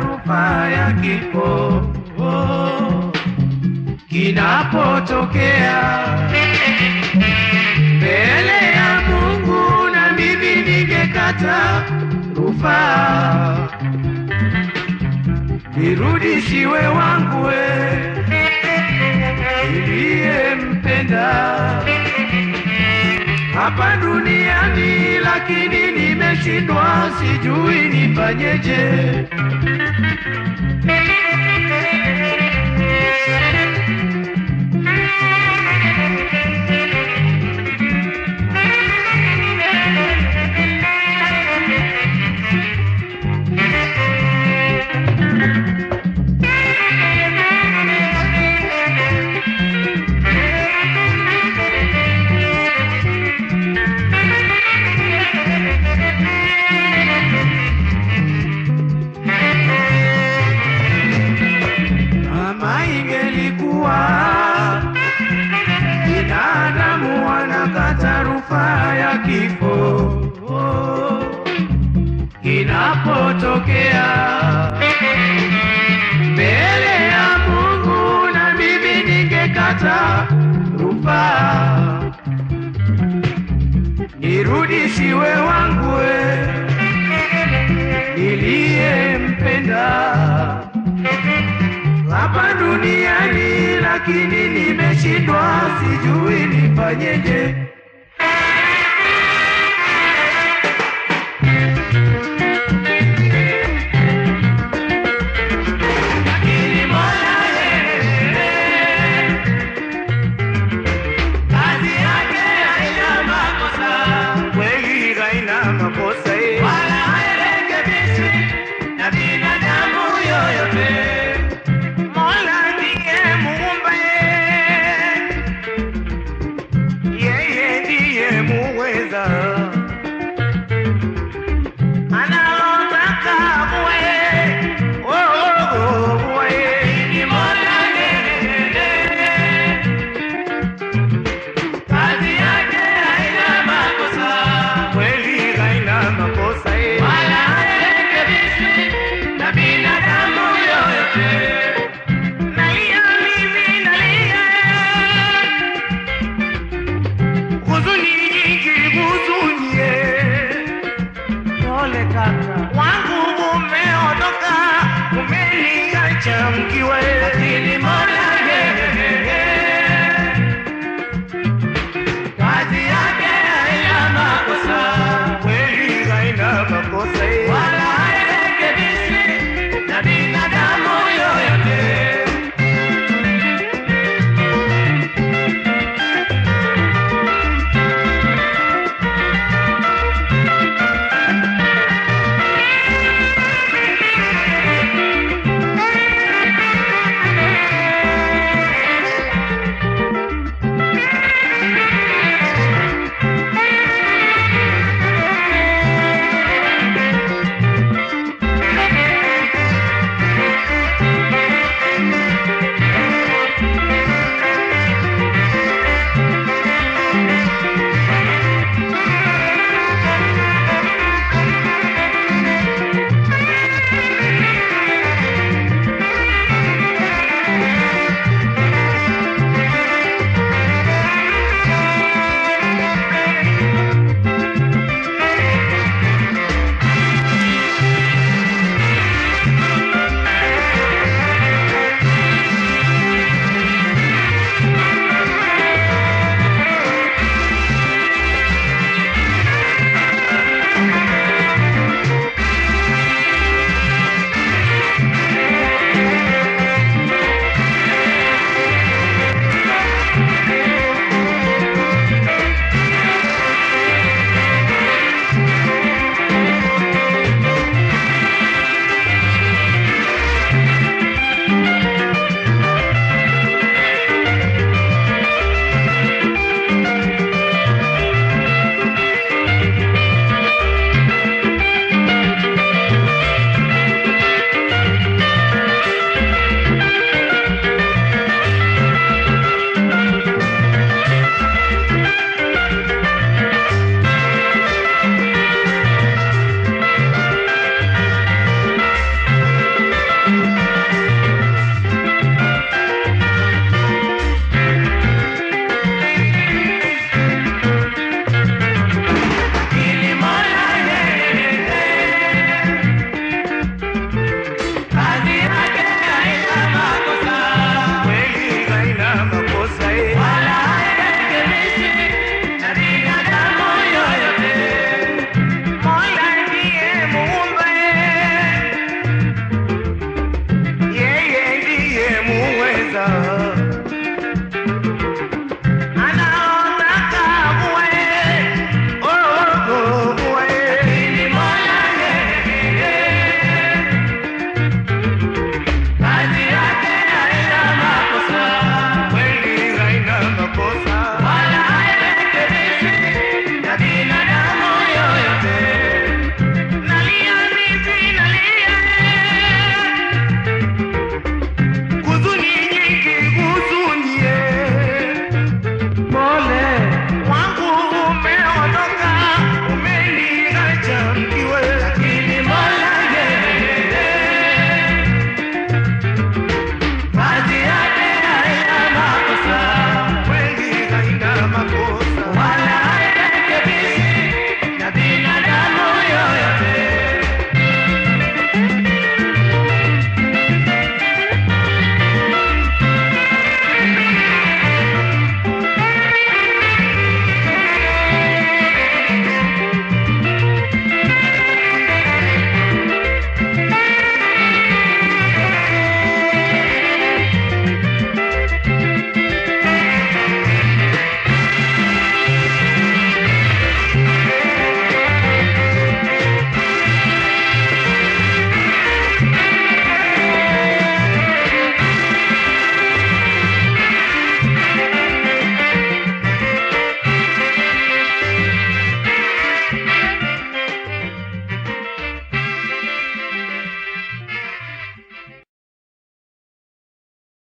Rufaa ya kifo. Kinapotokea mbele ya Mungu na mimi ningekata rufaa nirudishiwe wangu we niliyempenda hapa duniani, lakini nimeshindwa, sijui nifanyeje. Kifo. Kinapotokea mbele ya Mungu, na mimi ningekata rufaa. Nirudishiwe wangu niliyempenda. Hapa duniani, lakini nimeshindwa, sijui nifanyeje.